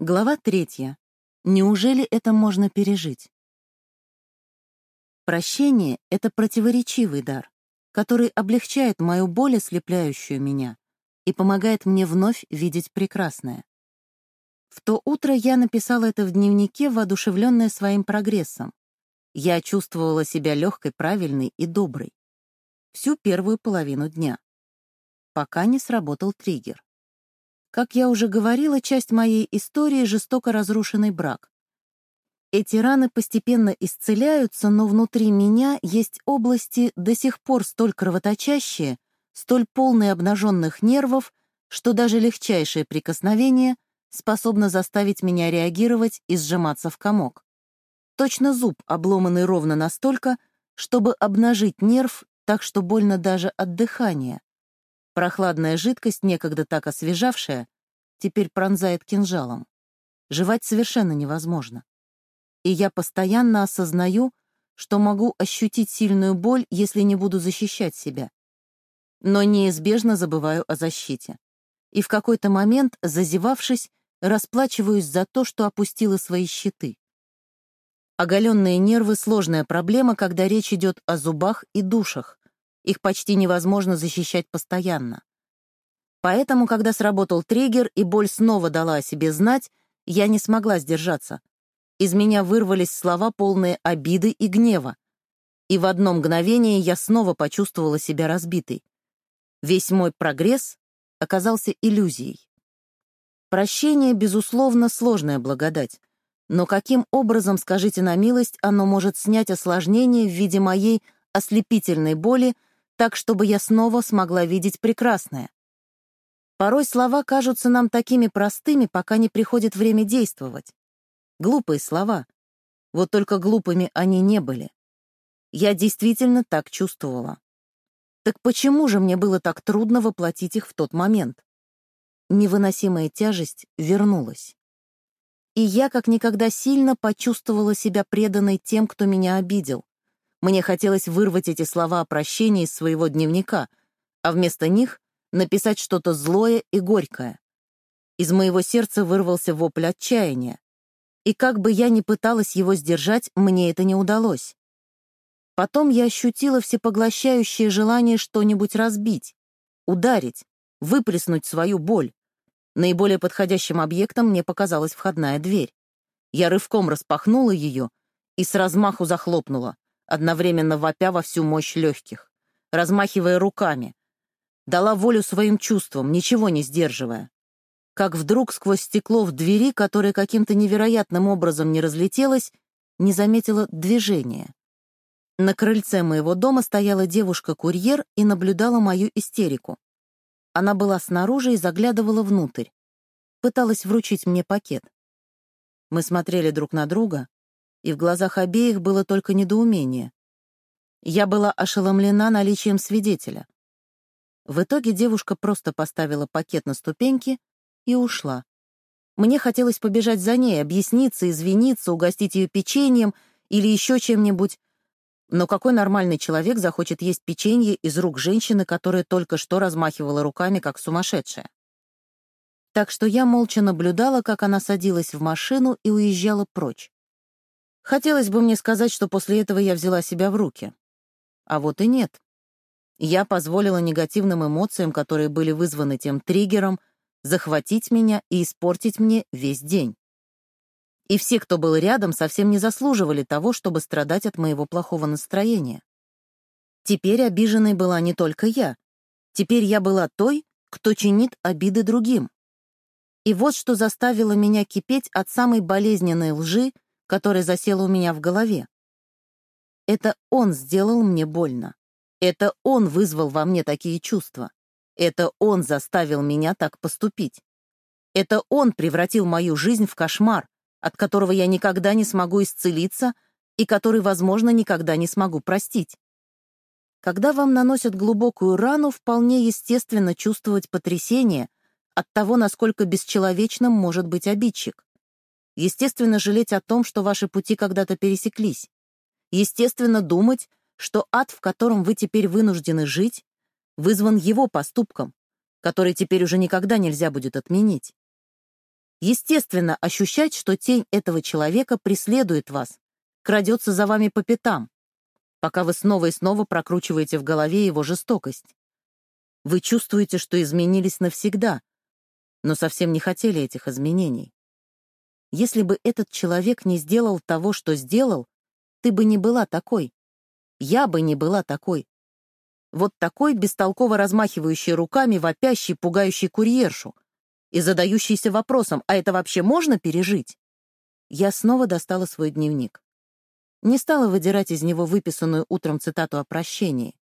Глава третья. Неужели это можно пережить? Прощение — это противоречивый дар, который облегчает мою боль, ослепляющую меня, и помогает мне вновь видеть прекрасное. В то утро я написала это в дневнике, воодушевленная своим прогрессом. Я чувствовала себя легкой, правильной и доброй. Всю первую половину дня. Пока не сработал триггер. Как я уже говорила, часть моей истории — жестоко разрушенный брак. Эти раны постепенно исцеляются, но внутри меня есть области, до сих пор столь кровоточащие, столь полные обнаженных нервов, что даже легчайшее прикосновение способно заставить меня реагировать и сжиматься в комок. Точно зуб, обломанный ровно настолько, чтобы обнажить нерв так, что больно даже от дыхания. Прохладная жидкость, некогда так освежавшая, теперь пронзает кинжалом. Жевать совершенно невозможно. И я постоянно осознаю, что могу ощутить сильную боль, если не буду защищать себя. Но неизбежно забываю о защите. И в какой-то момент, зазевавшись, расплачиваюсь за то, что опустила свои щиты. Оголенные нервы — сложная проблема, когда речь идет о зубах и душах. Их почти невозможно защищать постоянно. Поэтому, когда сработал триггер и боль снова дала о себе знать, я не смогла сдержаться. Из меня вырвались слова, полные обиды и гнева. И в одно мгновение я снова почувствовала себя разбитой. Весь мой прогресс оказался иллюзией. Прощение, безусловно, сложная благодать. Но каким образом, скажите на милость, оно может снять осложнение в виде моей ослепительной боли так, чтобы я снова смогла видеть прекрасное. Порой слова кажутся нам такими простыми, пока не приходит время действовать. Глупые слова. Вот только глупыми они не были. Я действительно так чувствовала. Так почему же мне было так трудно воплотить их в тот момент? Невыносимая тяжесть вернулась. И я как никогда сильно почувствовала себя преданной тем, кто меня обидел. Мне хотелось вырвать эти слова о прощении из своего дневника, а вместо них написать что-то злое и горькое. Из моего сердца вырвался вопль отчаяния. И как бы я ни пыталась его сдержать, мне это не удалось. Потом я ощутила всепоглощающее желание что-нибудь разбить, ударить, выплеснуть свою боль. Наиболее подходящим объектом мне показалась входная дверь. Я рывком распахнула ее и с размаху захлопнула одновременно вопя во всю мощь легких, размахивая руками. Дала волю своим чувствам, ничего не сдерживая. Как вдруг сквозь стекло в двери, которое каким-то невероятным образом не разлетелось, не заметила движения. На крыльце моего дома стояла девушка-курьер и наблюдала мою истерику. Она была снаружи и заглядывала внутрь. Пыталась вручить мне пакет. Мы смотрели друг на друга, и в глазах обеих было только недоумение. Я была ошеломлена наличием свидетеля. В итоге девушка просто поставила пакет на ступеньки и ушла. Мне хотелось побежать за ней, объясниться, извиниться, угостить ее печеньем или еще чем-нибудь. Но какой нормальный человек захочет есть печенье из рук женщины, которая только что размахивала руками, как сумасшедшая? Так что я молча наблюдала, как она садилась в машину и уезжала прочь. Хотелось бы мне сказать, что после этого я взяла себя в руки. А вот и нет. Я позволила негативным эмоциям, которые были вызваны тем триггером, захватить меня и испортить мне весь день. И все, кто был рядом, совсем не заслуживали того, чтобы страдать от моего плохого настроения. Теперь обиженной была не только я. Теперь я была той, кто чинит обиды другим. И вот что заставило меня кипеть от самой болезненной лжи, который засел у меня в голове. Это он сделал мне больно. Это он вызвал во мне такие чувства. Это он заставил меня так поступить. Это он превратил мою жизнь в кошмар, от которого я никогда не смогу исцелиться и который, возможно, никогда не смогу простить. Когда вам наносят глубокую рану, вполне естественно чувствовать потрясение от того, насколько бесчеловечным может быть обидчик. Естественно, жалеть о том, что ваши пути когда-то пересеклись. Естественно, думать, что ад, в котором вы теперь вынуждены жить, вызван его поступком, который теперь уже никогда нельзя будет отменить. Естественно, ощущать, что тень этого человека преследует вас, крадется за вами по пятам, пока вы снова и снова прокручиваете в голове его жестокость. Вы чувствуете, что изменились навсегда, но совсем не хотели этих изменений. Если бы этот человек не сделал того, что сделал, ты бы не была такой. Я бы не была такой. Вот такой, бестолково размахивающий руками, вопящий, пугающий курьершу и задающийся вопросом, а это вообще можно пережить? Я снова достала свой дневник. Не стала выдирать из него выписанную утром цитату о прощении.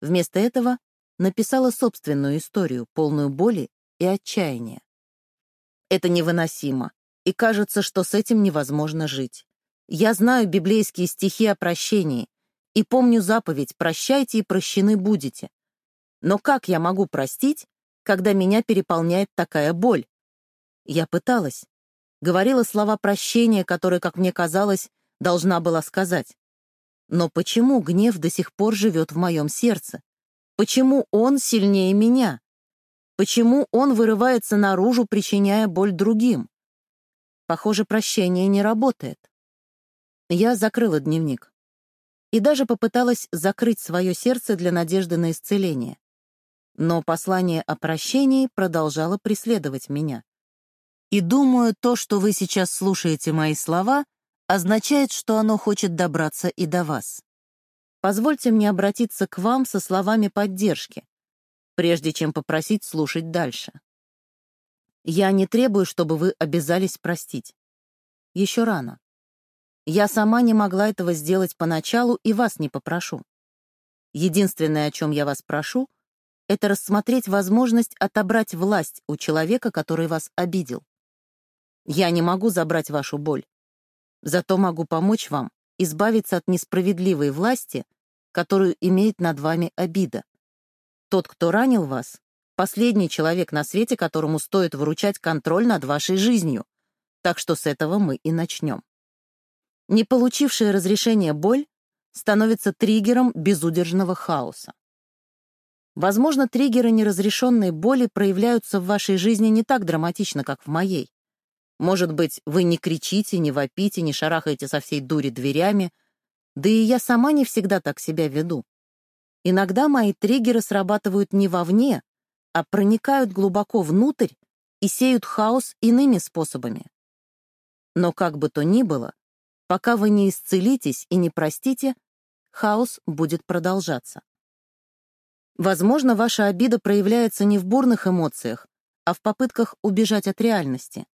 Вместо этого написала собственную историю, полную боли и отчаяния. Это невыносимо, и кажется, что с этим невозможно жить. Я знаю библейские стихи о прощении и помню заповедь «прощайте и прощены будете». Но как я могу простить, когда меня переполняет такая боль? Я пыталась. Говорила слова прощения, которые, как мне казалось, должна была сказать. Но почему гнев до сих пор живет в моем сердце? Почему он сильнее меня? Почему он вырывается наружу, причиняя боль другим? Похоже, прощение не работает. Я закрыла дневник. И даже попыталась закрыть свое сердце для надежды на исцеление. Но послание о прощении продолжало преследовать меня. И думаю, то, что вы сейчас слушаете мои слова, означает, что оно хочет добраться и до вас. Позвольте мне обратиться к вам со словами поддержки, прежде чем попросить слушать дальше. Я не требую, чтобы вы обязались простить. Еще рано. Я сама не могла этого сделать поначалу и вас не попрошу. Единственное, о чем я вас прошу, это рассмотреть возможность отобрать власть у человека, который вас обидел. Я не могу забрать вашу боль. Зато могу помочь вам избавиться от несправедливой власти, которую имеет над вами обида. Тот, кто ранил вас, последний человек на свете, которому стоит вручать контроль над вашей жизнью. Так что с этого мы и начнем. Не получившая разрешение боль становится триггером безудержного хаоса. Возможно, триггеры неразрешенной боли проявляются в вашей жизни не так драматично, как в моей. Может быть, вы не кричите, не вопите, не шарахаете со всей дури дверями, да и я сама не всегда так себя веду. Иногда мои триггеры срабатывают не вовне, а проникают глубоко внутрь и сеют хаос иными способами. Но как бы то ни было, Пока вы не исцелитесь и не простите, хаос будет продолжаться. Возможно, ваша обида проявляется не в бурных эмоциях, а в попытках убежать от реальности.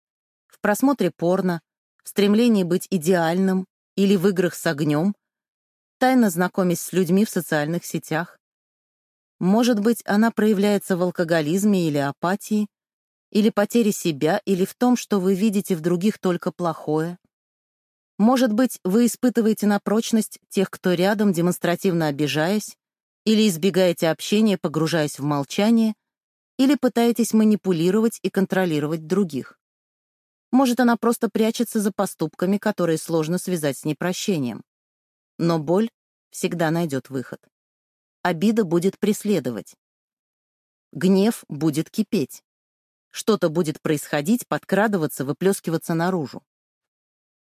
В просмотре порно, в стремлении быть идеальным или в играх с огнем, тайно знакомясь с людьми в социальных сетях. Может быть, она проявляется в алкоголизме или апатии, или потере себя, или в том, что вы видите в других только плохое. Может быть, вы испытываете на прочность тех, кто рядом, демонстративно обижаясь, или избегаете общения, погружаясь в молчание, или пытаетесь манипулировать и контролировать других. Может, она просто прячется за поступками, которые сложно связать с непрощением. Но боль всегда найдет выход. Обида будет преследовать. Гнев будет кипеть. Что-то будет происходить, подкрадываться, выплескиваться наружу.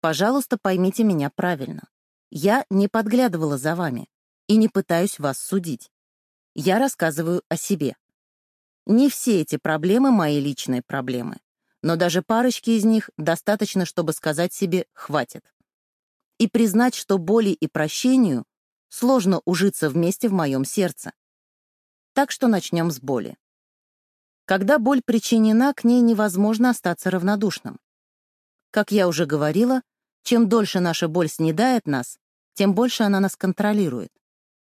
Пожалуйста, поймите меня правильно. Я не подглядывала за вами и не пытаюсь вас судить. Я рассказываю о себе. Не все эти проблемы мои личные проблемы, но даже парочки из них достаточно, чтобы сказать себе «хватит». И признать, что боли и прощению сложно ужиться вместе в моем сердце. Так что начнем с боли. Когда боль причинена, к ней невозможно остаться равнодушным. Как я уже говорила, чем дольше наша боль снедает нас, тем больше она нас контролирует.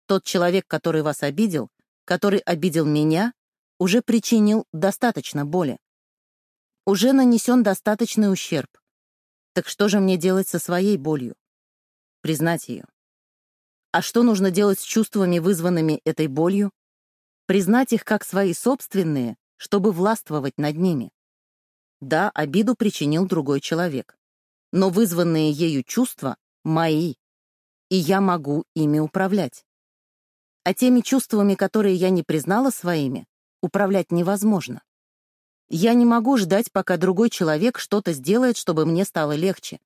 Тот человек, который вас обидел, который обидел меня, уже причинил достаточно боли. Уже нанесен достаточный ущерб. Так что же мне делать со своей болью? Признать ее. А что нужно делать с чувствами, вызванными этой болью? Признать их как свои собственные, чтобы властвовать над ними. Да, обиду причинил другой человек. Но вызванные ею чувства — мои, и я могу ими управлять. А теми чувствами, которые я не признала своими, управлять невозможно. Я не могу ждать, пока другой человек что-то сделает, чтобы мне стало легче.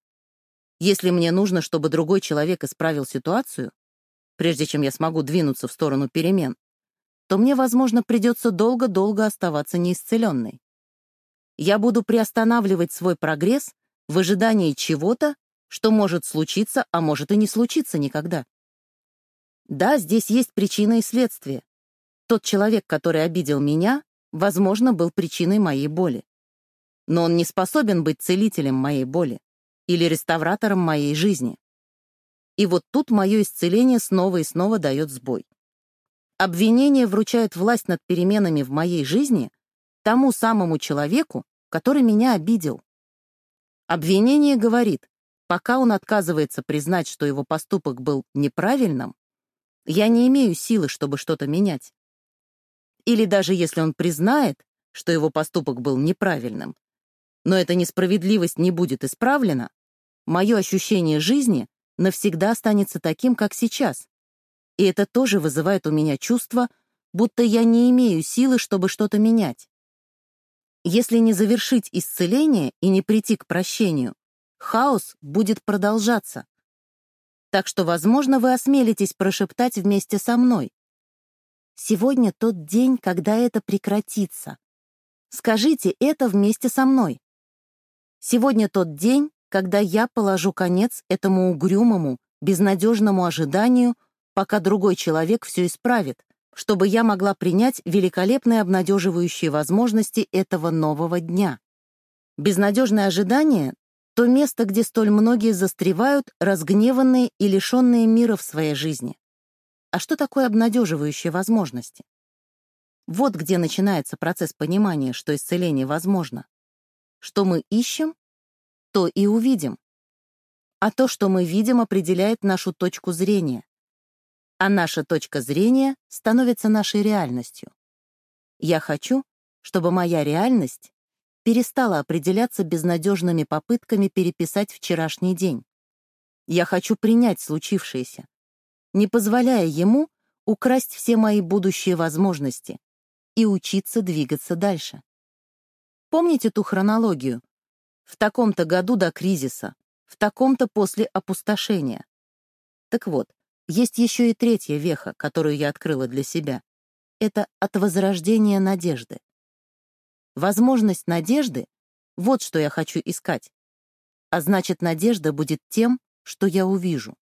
Если мне нужно, чтобы другой человек исправил ситуацию, прежде чем я смогу двинуться в сторону перемен, то мне, возможно, придется долго-долго оставаться неисцеленной. Я буду приостанавливать свой прогресс в ожидании чего-то, что может случиться, а может и не случиться никогда. Да, здесь есть причина и следствие. Тот человек, который обидел меня, возможно, был причиной моей боли. Но он не способен быть целителем моей боли или реставратором моей жизни. И вот тут мое исцеление снова и снова дает сбой. Обвинение вручает власть над переменами в моей жизни тому самому человеку, который меня обидел. Обвинение говорит, пока он отказывается признать, что его поступок был неправильным, я не имею силы, чтобы что-то менять. Или даже если он признает, что его поступок был неправильным, но эта несправедливость не будет исправлена, мое ощущение жизни навсегда останется таким, как сейчас. И это тоже вызывает у меня чувство, будто я не имею силы, чтобы что-то менять. Если не завершить исцеление и не прийти к прощению, хаос будет продолжаться. Так что, возможно, вы осмелитесь прошептать вместе со мной. Сегодня тот день, когда это прекратится. Скажите это вместе со мной. Сегодня тот день, когда я положу конец этому угрюмому, безнадежному ожиданию, пока другой человек все исправит, чтобы я могла принять великолепные обнадеживающие возможности этого нового дня. Безнадежное ожидание — то место, где столь многие застревают, разгневанные и лишенные мира в своей жизни. А что такое обнадеживающие возможности? Вот где начинается процесс понимания, что исцеление возможно. Что мы ищем, то и увидим. А то, что мы видим, определяет нашу точку зрения. А наша точка зрения становится нашей реальностью. Я хочу, чтобы моя реальность перестала определяться безнадежными попытками переписать вчерашний день. Я хочу принять случившееся, не позволяя ему украсть все мои будущие возможности и учиться двигаться дальше. Помните ту хронологию? В таком-то году до кризиса, в таком-то после опустошения. Так вот, есть еще и третья веха, которую я открыла для себя. Это от возрождения надежды. Возможность надежды — вот что я хочу искать. А значит, надежда будет тем, что я увижу.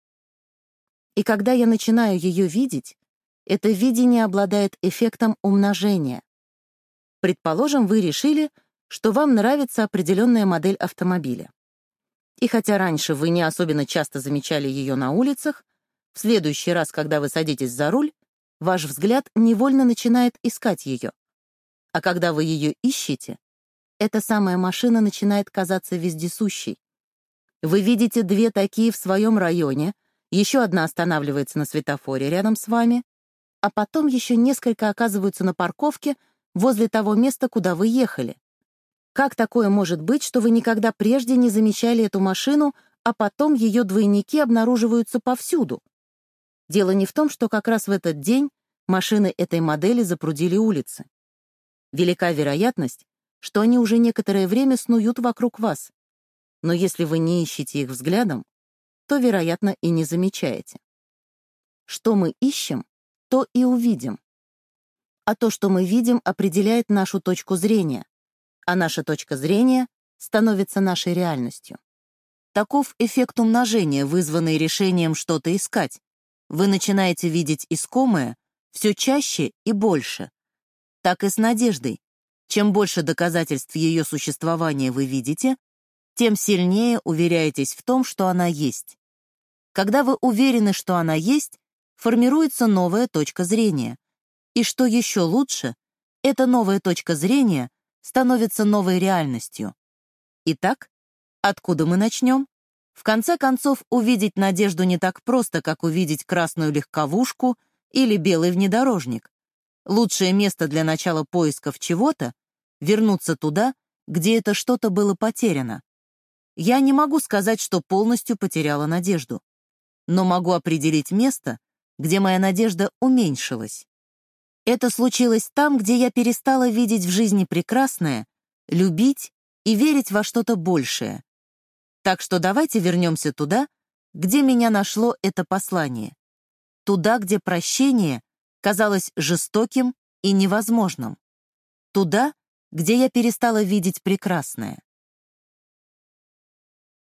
И когда я начинаю ее видеть, это видение обладает эффектом умножения. Предположим, вы решили, что вам нравится определенная модель автомобиля. И хотя раньше вы не особенно часто замечали ее на улицах, в следующий раз, когда вы садитесь за руль, ваш взгляд невольно начинает искать ее. А когда вы ее ищете, эта самая машина начинает казаться вездесущей. Вы видите две такие в своем районе, еще одна останавливается на светофоре рядом с вами, а потом еще несколько оказываются на парковке возле того места, куда вы ехали. Как такое может быть, что вы никогда прежде не замечали эту машину, а потом ее двойники обнаруживаются повсюду? Дело не в том, что как раз в этот день машины этой модели запрудили улицы. Велика вероятность, что они уже некоторое время снуют вокруг вас. Но если вы не ищете их взглядом, то, вероятно, и не замечаете. Что мы ищем, то и увидим. А то, что мы видим, определяет нашу точку зрения, а наша точка зрения становится нашей реальностью. Таков эффект умножения, вызванный решением что-то искать. Вы начинаете видеть искомое все чаще и больше. Так и с надеждой. Чем больше доказательств ее существования вы видите, тем сильнее уверяетесь в том, что она есть. Когда вы уверены, что она есть, формируется новая точка зрения. И что еще лучше, эта новая точка зрения становится новой реальностью. Итак, откуда мы начнем? В конце концов, увидеть надежду не так просто, как увидеть красную легковушку или белый внедорожник. Лучшее место для начала поисков чего-то — вернуться туда, где это что-то было потеряно. Я не могу сказать, что полностью потеряла надежду, но могу определить место, где моя надежда уменьшилась. Это случилось там, где я перестала видеть в жизни прекрасное любить и верить во что-то большее. Так что давайте вернемся туда, где меня нашло это послание. Туда, где прощение казалось жестоким и невозможным. Туда, где я перестала видеть прекрасное.